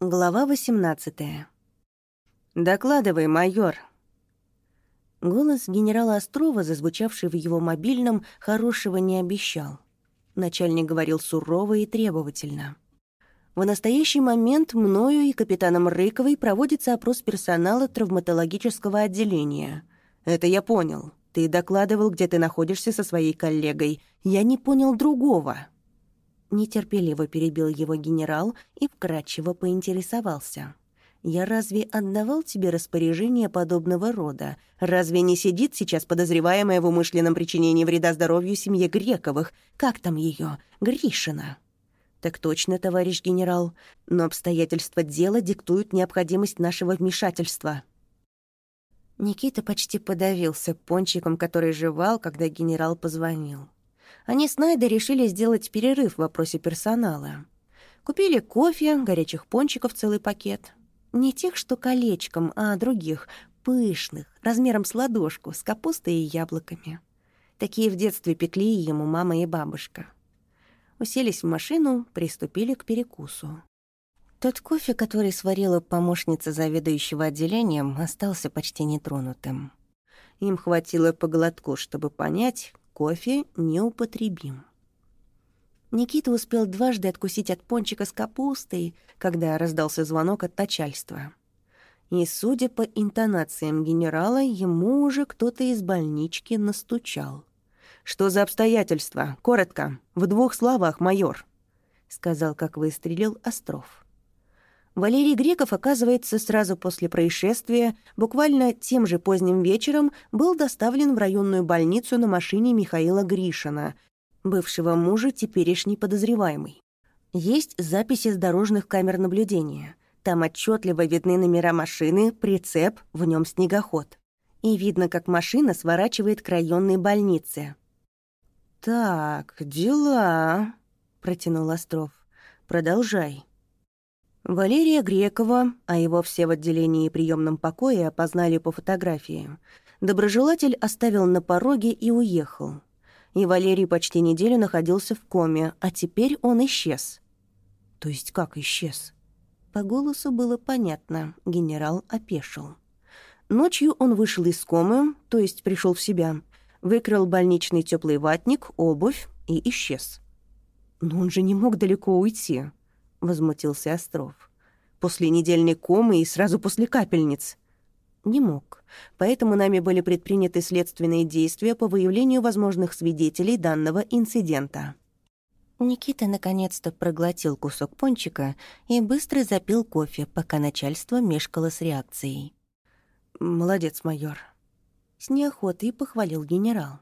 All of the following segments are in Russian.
Глава 18 «Докладывай, майор». Голос генерала Острова, зазвучавший в его мобильном, хорошего не обещал. Начальник говорил сурово и требовательно. В настоящий момент мною и капитаном Рыковой проводится опрос персонала травматологического отделения. Это я понял. Ты докладывал, где ты находишься со своей коллегой. Я не понял другого. Нетерпеливо перебил его генерал и вкратчиво поинтересовался. «Я разве отдавал тебе распоряжение подобного рода? Разве не сидит сейчас подозреваемая в умышленном причинении вреда здоровью семье Грековых? Как там ее? Гришина?» «Так точно, товарищ генерал. Но обстоятельства дела диктуют необходимость нашего вмешательства». Никита почти подавился пончиком, который жевал, когда генерал позвонил. Они с Найдой решили сделать перерыв в вопросе персонала. Купили кофе, горячих пончиков целый пакет. Не тех, что колечком, а других, пышных, размером с ладошку, с капустой и яблоками. Такие в детстве пекли ему мама и бабушка. Уселись в машину, приступили к перекусу. Тот кофе, который сварила помощница заведующего отделением, остался почти нетронутым. Им хватило по глотку, чтобы понять, кофе неупотребим. Никита успел дважды откусить от пончика с капустой, когда раздался звонок от начальства. И, судя по интонациям генерала, ему уже кто-то из больнички настучал. «Что за обстоятельства? Коротко, в двух словах, майор», — сказал, как выстрелил Остров. Валерий Греков, оказывается, сразу после происшествия, буквально тем же поздним вечером, был доставлен в районную больницу на машине Михаила Гришина, бывшего мужа теперешний подозреваемый. Есть записи с дорожных камер наблюдения. Там отчетливо видны номера машины, прицеп, в нем снегоход. И видно, как машина сворачивает к районной больнице. «Так, дела», — протянул Остров. «Продолжай». Валерия Грекова, а его все в отделении приемном покое опознали по фотографии. Доброжелатель оставил на пороге и уехал. И Валерий почти неделю находился в коме, а теперь он исчез. То есть как исчез? По голосу было понятно, генерал опешил. Ночью он вышел из комы, то есть пришел в себя, выкрал больничный теплый ватник, обувь и исчез. Но он же не мог далеко уйти. — возмутился Остров. «После недельной комы и сразу после капельниц». «Не мог. Поэтому нами были предприняты следственные действия по выявлению возможных свидетелей данного инцидента». Никита наконец-то проглотил кусок пончика и быстро запил кофе, пока начальство мешкало с реакцией. «Молодец, майор». С неохотой похвалил генерал.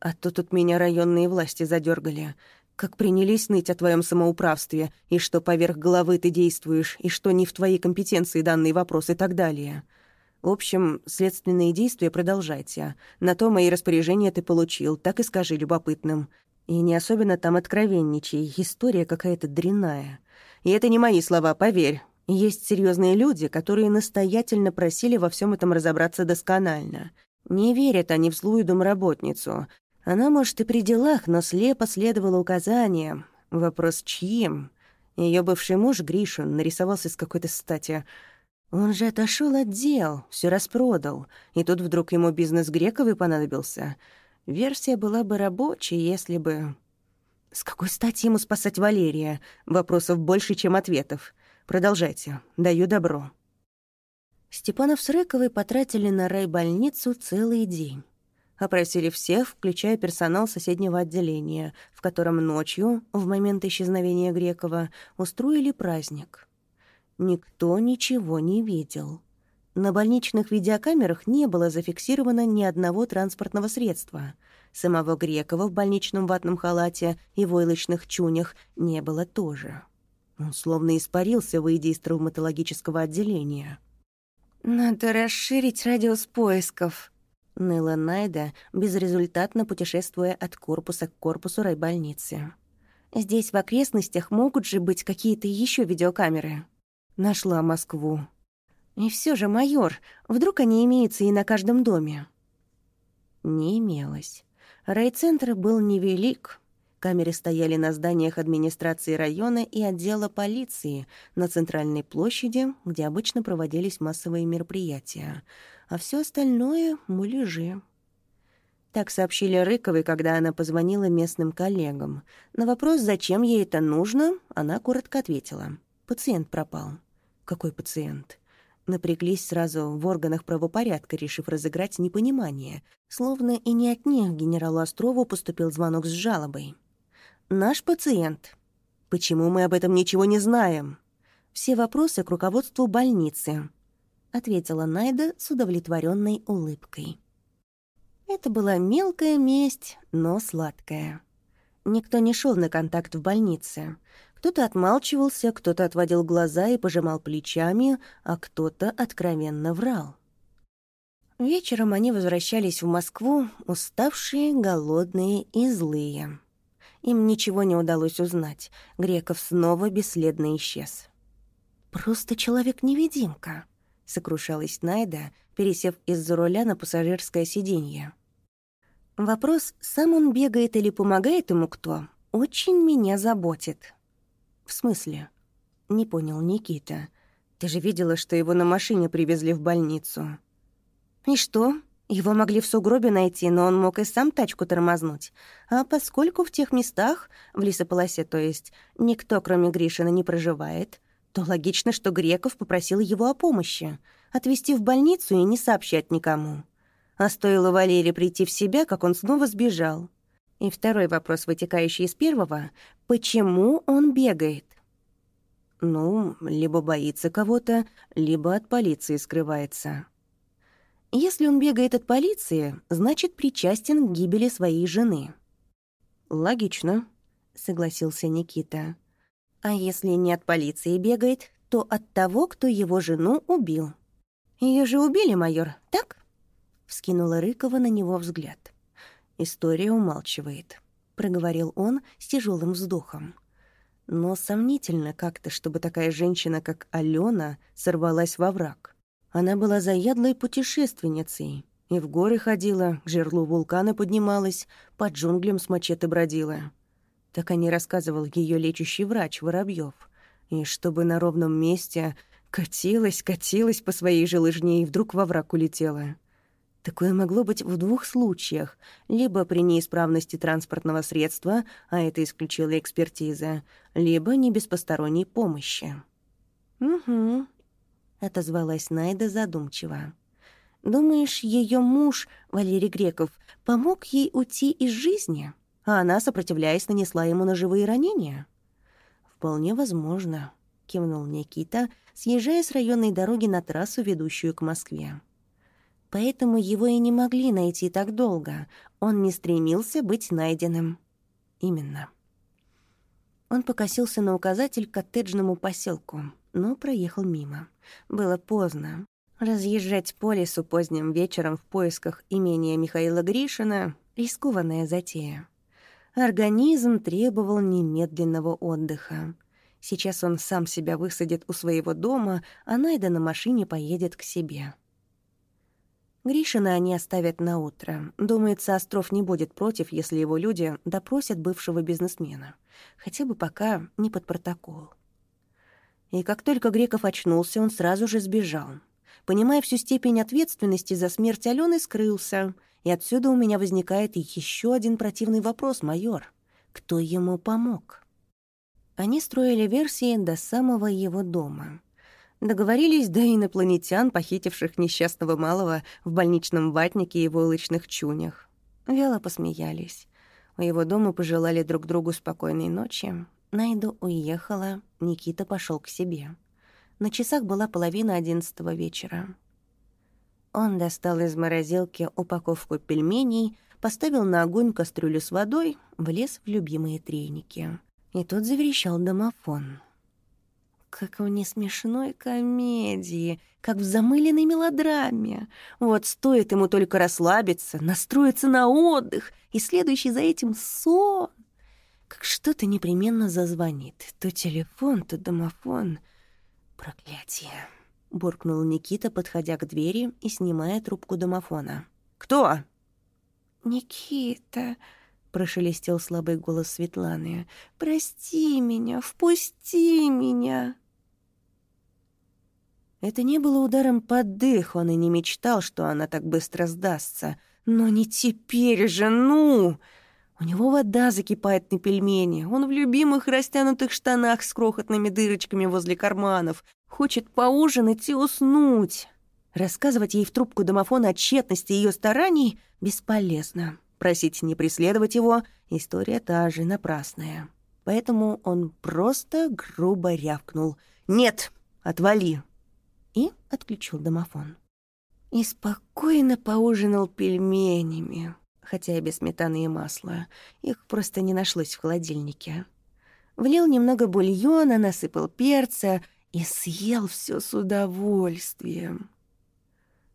«А то тут меня районные власти задергали. Как принялись ныть о твоем самоуправстве, и что поверх головы ты действуешь, и что не в твоей компетенции данный вопрос и так далее. В общем, следственные действия продолжайте. На то мои распоряжения ты получил, так и скажи любопытным. И не особенно там откровенничай, история какая-то дрянная. И это не мои слова, поверь. Есть серьезные люди, которые настоятельно просили во всем этом разобраться досконально. Не верят они в злую домработницу, она, может, и при делах, но слепо следовала указаниям. Вопрос чьим? Ее бывший муж Гришин нарисовался с какой-то стати. Он же отошел от дел, все распродал, и тут вдруг ему бизнес Грековый понадобился. Версия была бы рабочей, если бы... С какой стати ему спасать Валерия? Вопросов больше, чем ответов. Продолжайте. Даю добро. Степанов с Рыковой потратили на райбольницу целый день. Опросили всех, включая персонал соседнего отделения, в котором ночью, в момент исчезновения Грекова, устроили праздник. Никто ничего не видел. На больничных видеокамерах не было зафиксировано ни одного транспортного средства. Самого Грекова в больничном ватном халате и войлочных чунях не было тоже. Он словно испарился, выйдя из травматологического отделения. «Надо расширить радиус поисков», ныла Найда, безрезультатно путешествуя от корпуса к корпусу райбольницы. «Здесь в окрестностях могут же быть какие-то еще видеокамеры». Нашла Москву. «И все же, майор, вдруг они имеются и на каждом доме?» Не имелось. Райцентр был невелик. Камеры стояли на зданиях администрации района и отдела полиции на центральной площади, где обычно проводились массовые мероприятия, а все остальное — муляжи. Так сообщили Рыковой, когда она позвонила местным коллегам. На вопрос, зачем ей это нужно, она коротко ответила. «Пациент пропал». «Какой пациент?» Напряглись сразу в органах правопорядка, решив разыграть непонимание. Словно и не от них генералу Острову поступил звонок с жалобой. «Наш пациент. Почему мы об этом ничего не знаем?» «Все вопросы к руководству больницы», — ответила Найда с удовлетворенной улыбкой. Это была мелкая месть, но сладкая. Никто не шел на контакт в больнице. Кто-то отмалчивался, кто-то отводил глаза и пожимал плечами, а кто-то откровенно врал. Вечером они возвращались в Москву, уставшие, голодные и злые. Им ничего не удалось узнать. Греков снова бесследно исчез. «Просто человек-невидимка», — сокрушалась Найда, пересев из-за руля на пассажирское сиденье. Вопрос, сам он бегает или помогает ему кто, очень меня заботит. «В смысле?» — не понял Никита. «Ты же видела, что его на машине привезли в больницу». «И что? Его могли в сугробе найти, но он мог и сам тачку тормознуть. А поскольку в тех местах, в лесополосе, то есть, никто, кроме Гришина, не проживает, то логично, что Греков попросил его о помощи, отвезти в больницу и не сообщать никому. А стоило Валере прийти в себя, как он снова сбежал. И второй вопрос, вытекающий из первого, почему он бегает? Ну, либо боится кого-то, либо от полиции скрывается. Если он бегает от полиции, значит, причастен к гибели своей жены. «Логично», — согласился Никита. «А если не от полиции бегает, то от того, кто его жену убил. Ее же убили, майор, так?» Вскинула Рыкова на него взгляд. История умалчивает, проговорил он с тяжелым вздохом. Но сомнительно как-то, чтобы такая женщина, как Алена, сорвалась во враг. Она была заядлой путешественницей, и в горы ходила, к жерлу вулкана поднималась, под джунглям с мачете бродила. Так о ней рассказывал ее лечащий врач Воробьев. И чтобы на ровном месте катилась, катилась по своей же лыжне и вдруг во враг улетела. Такое могло быть в двух случаях. Либо при неисправности транспортного средства, а это исключила экспертиза, либо не без посторонней помощи. «Угу», — отозвалась Найда задумчиво. «Думаешь, ее муж, Валерий Греков, помог ей уйти из жизни, а она, сопротивляясь, нанесла ему ножевые ранения?» «Вполне возможно», — кивнул Никита, съезжая с районной дороги на трассу, ведущую к Москве поэтому его и не могли найти так долго. Он не стремился быть найденным. Именно. Он покосился на указатель к коттеджному поселку, но проехал мимо. Было поздно. Разъезжать по лесу поздним вечером в поисках имения Михаила Гришина — рискованная затея. Организм требовал немедленного отдыха. Сейчас он сам себя высадит у своего дома, а Найда на машине поедет к себе. Гришина они оставят на утро. Думается, Остров не будет против, если его люди допросят бывшего бизнесмена. Хотя бы пока не под протокол. И как только Греков очнулся, он сразу же сбежал. Понимая всю степень ответственности за смерть Алены, скрылся. И отсюда у меня возникает еще один противный вопрос, майор. Кто ему помог? Они строили версии до самого его дома. Договорились до инопланетян, похитивших несчастного малого в больничном ватнике и войлочных чунях. Вяло посмеялись. У его дома пожелали друг другу спокойной ночи. Найду уехала, Никита пошел к себе. На часах была половина одиннадцатого вечера. Он достал из морозилки упаковку пельменей, поставил на огонь кастрюлю с водой, влез в любимые треники. И тут заверещал домофон как в несмешной комедии, как в замыленной мелодраме. Вот стоит ему только расслабиться, настроиться на отдых, и следующий за этим сон. Как что-то непременно зазвонит. То телефон, то домофон. Проклятие. Буркнул Никита, подходя к двери и снимая трубку домофона. «Кто?» «Никита», — прошелестел слабый голос Светланы. «Прости меня, впусти меня!» Это не было ударом под дых, он и не мечтал, что она так быстро сдастся. Но не теперь же, ну! У него вода закипает на пельмени, он в любимых растянутых штанах с крохотными дырочками возле карманов, хочет поужинать и уснуть. Рассказывать ей в трубку домофона о тщетности ее стараний бесполезно. Просить не преследовать его — история та же, напрасная. Поэтому он просто грубо рявкнул. «Нет, отвали!» и отключил домофон. И спокойно поужинал пельменями, хотя и без сметаны и масла. Их просто не нашлось в холодильнике. Влил немного бульона, насыпал перца и съел все с удовольствием.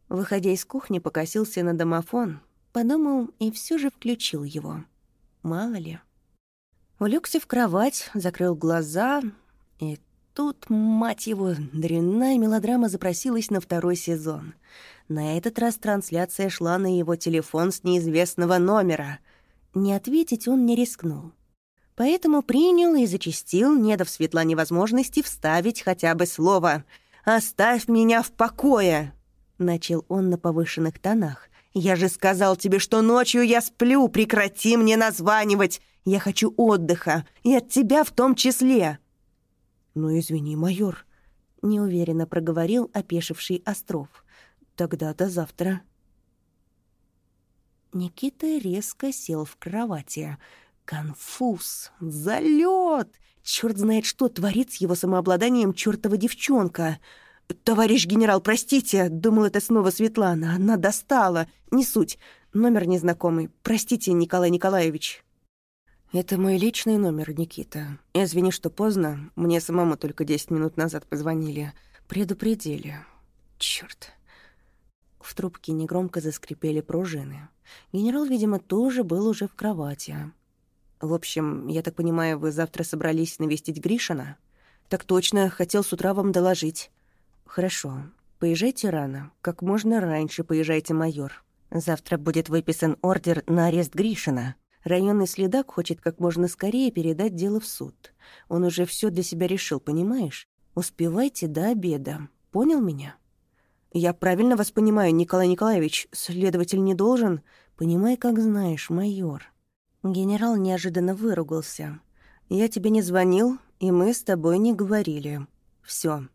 Выходя из кухни, покосился на домофон, подумал и все же включил его. Мало ли. Улегся в кровать, закрыл глаза и Тут, мать его, дрянная мелодрама запросилась на второй сезон. На этот раз трансляция шла на его телефон с неизвестного номера. Не ответить он не рискнул. Поэтому принял и зачастил, не дав Светлане возможности вставить хотя бы слово «Оставь меня в покое!» Начал он на повышенных тонах. «Я же сказал тебе, что ночью я сплю, прекрати мне названивать! Я хочу отдыха, и от тебя в том числе!» «Ну, извини, майор», — неуверенно проговорил опешивший Остров. «Тогда до завтра». Никита резко сел в кровати. Конфуз, залет! Черт знает, что творит с его самообладанием чертова девчонка. «Товарищ генерал, простите!» Думал, это снова Светлана. Она достала. Не суть. Номер незнакомый. Простите, Николай Николаевич. «Это мой личный номер, Никита. Извини, что поздно. Мне самому только десять минут назад позвонили. Предупредили. Чёрт». В трубке негромко заскрипели пружины. Генерал, видимо, тоже был уже в кровати. «В общем, я так понимаю, вы завтра собрались навестить Гришина?» «Так точно, хотел с утра вам доложить». «Хорошо. Поезжайте рано. Как можно раньше поезжайте, майор. Завтра будет выписан ордер на арест Гришина». Районный следак хочет как можно скорее передать дело в суд. Он уже все для себя решил, понимаешь? Успевайте до обеда. Понял меня? Я правильно вас понимаю, Николай Николаевич. Следователь не должен? Понимай, как знаешь, майор. Генерал неожиданно выругался. Я тебе не звонил, и мы с тобой не говорили. Все,